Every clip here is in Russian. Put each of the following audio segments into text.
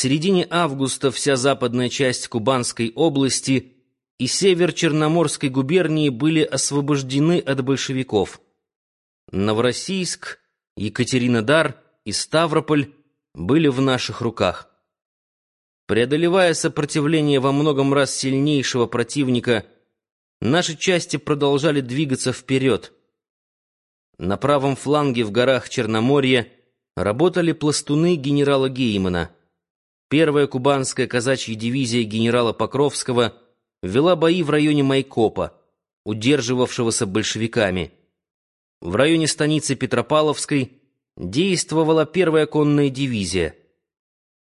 середине августа вся западная часть Кубанской области и север Черноморской губернии были освобождены от большевиков. Новороссийск, Екатеринодар и Ставрополь были в наших руках. Преодолевая сопротивление во многом раз сильнейшего противника, наши части продолжали двигаться вперед. На правом фланге в горах Черноморья работали пластуны генерала Геймана. Первая кубанская казачья дивизия генерала Покровского вела бои в районе Майкопа, удерживавшегося большевиками. В районе станицы Петропавловской действовала первая конная дивизия.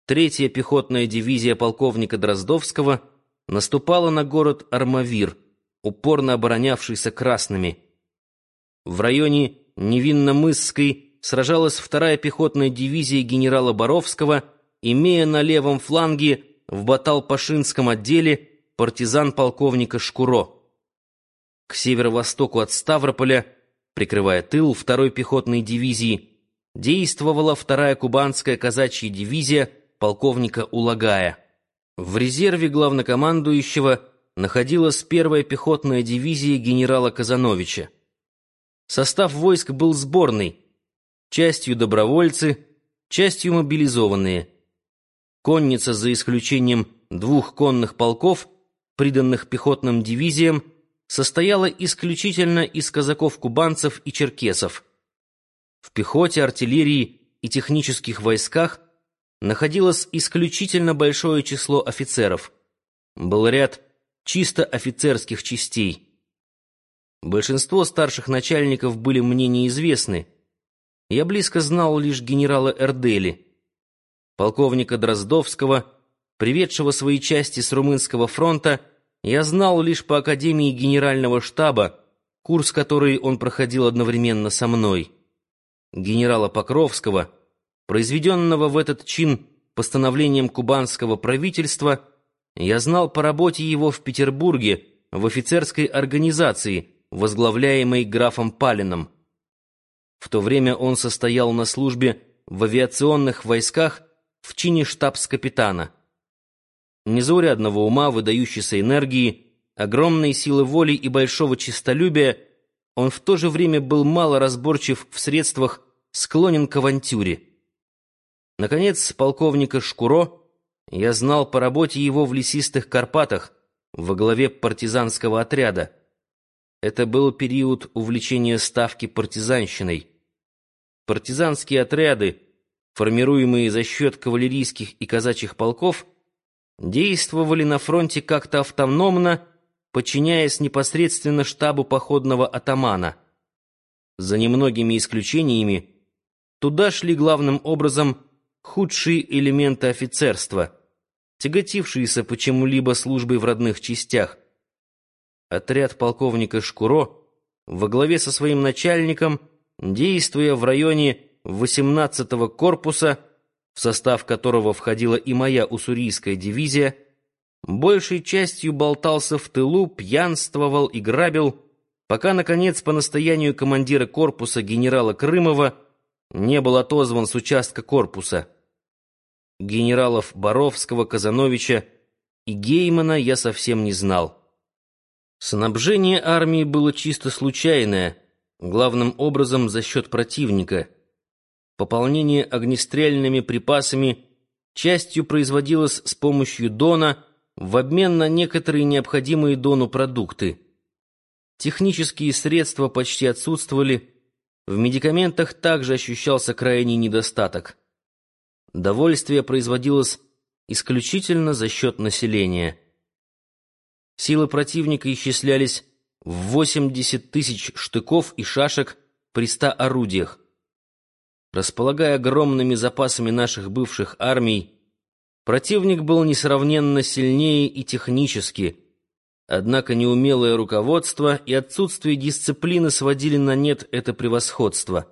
Третья пехотная дивизия полковника Дроздовского наступала на город Армавир, упорно оборонявшийся красными. В районе Невинномысской сражалась вторая пехотная дивизия генерала Боровского, имея на левом фланге в Батал-Пашинском отделе партизан полковника Шкуро. К северо-востоку от Ставрополя, прикрывая тыл второй пехотной дивизии, действовала вторая кубанская казачья дивизия полковника Улагая. В резерве главнокомандующего находилась первая пехотная дивизия генерала Казановича. Состав войск был сборный, частью добровольцы, частью мобилизованные. Конница, за исключением двух конных полков, приданных пехотным дивизиям, состояла исключительно из казаков-кубанцев и черкесов. В пехоте, артиллерии и технических войсках находилось исключительно большое число офицеров. Был ряд чисто офицерских частей. Большинство старших начальников были мне неизвестны. Я близко знал лишь генерала Эрдели, полковника Дроздовского, приведшего свои части с Румынского фронта, я знал лишь по Академии Генерального штаба, курс который он проходил одновременно со мной. Генерала Покровского, произведенного в этот чин постановлением кубанского правительства, я знал по работе его в Петербурге в офицерской организации – возглавляемый графом Палином. В то время он состоял на службе в авиационных войсках в чине штабс-капитана. Незаурядного ума, выдающейся энергии, огромной силы воли и большого честолюбия, он в то же время был мало разборчив в средствах, склонен к авантюре. Наконец, полковника Шкуро я знал по работе его в лесистых Карпатах во главе партизанского отряда. Это был период увлечения ставки партизанщиной. Партизанские отряды, формируемые за счет кавалерийских и казачьих полков, действовали на фронте как-то автономно, подчиняясь непосредственно штабу походного атамана. За немногими исключениями, туда шли главным образом худшие элементы офицерства, тяготившиеся почему-либо службой в родных частях – Отряд полковника Шкуро во главе со своим начальником, действуя в районе 18-го корпуса, в состав которого входила и моя уссурийская дивизия, большей частью болтался в тылу, пьянствовал и грабил, пока, наконец, по настоянию командира корпуса генерала Крымова не был отозван с участка корпуса. Генералов Боровского, Казановича и Геймана я совсем не знал. Снабжение армии было чисто случайное, главным образом за счет противника. Пополнение огнестрельными припасами частью производилось с помощью Дона в обмен на некоторые необходимые Дону продукты. Технические средства почти отсутствовали, в медикаментах также ощущался крайний недостаток. Довольствие производилось исключительно за счет населения. Силы противника исчислялись в 80 тысяч штыков и шашек при 100 орудиях. Располагая огромными запасами наших бывших армий, противник был несравненно сильнее и технически, однако неумелое руководство и отсутствие дисциплины сводили на нет это превосходство.